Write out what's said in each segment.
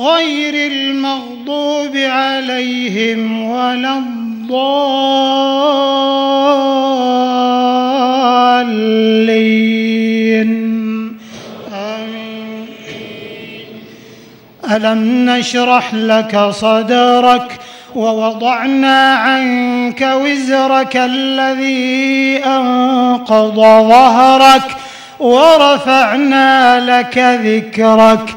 غير المغضوب عليهم ولا الضالين. آمين. ألم نشرح لك صدرك ووضعنا عنك وزرك الذي أنقض ظهرك ورفعنا لك ذكرك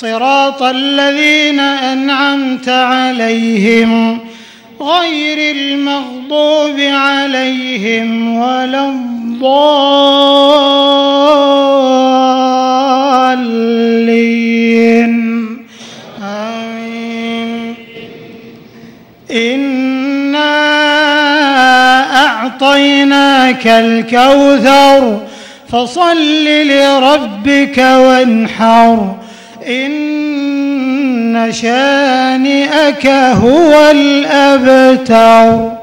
صراط الذين أنعمت عليهم غير المغضوب عليهم ولا الضالين. آمين. إنا أعطيناك الكوثر فصل لربك وانحر إن شانئك هو الأبتر.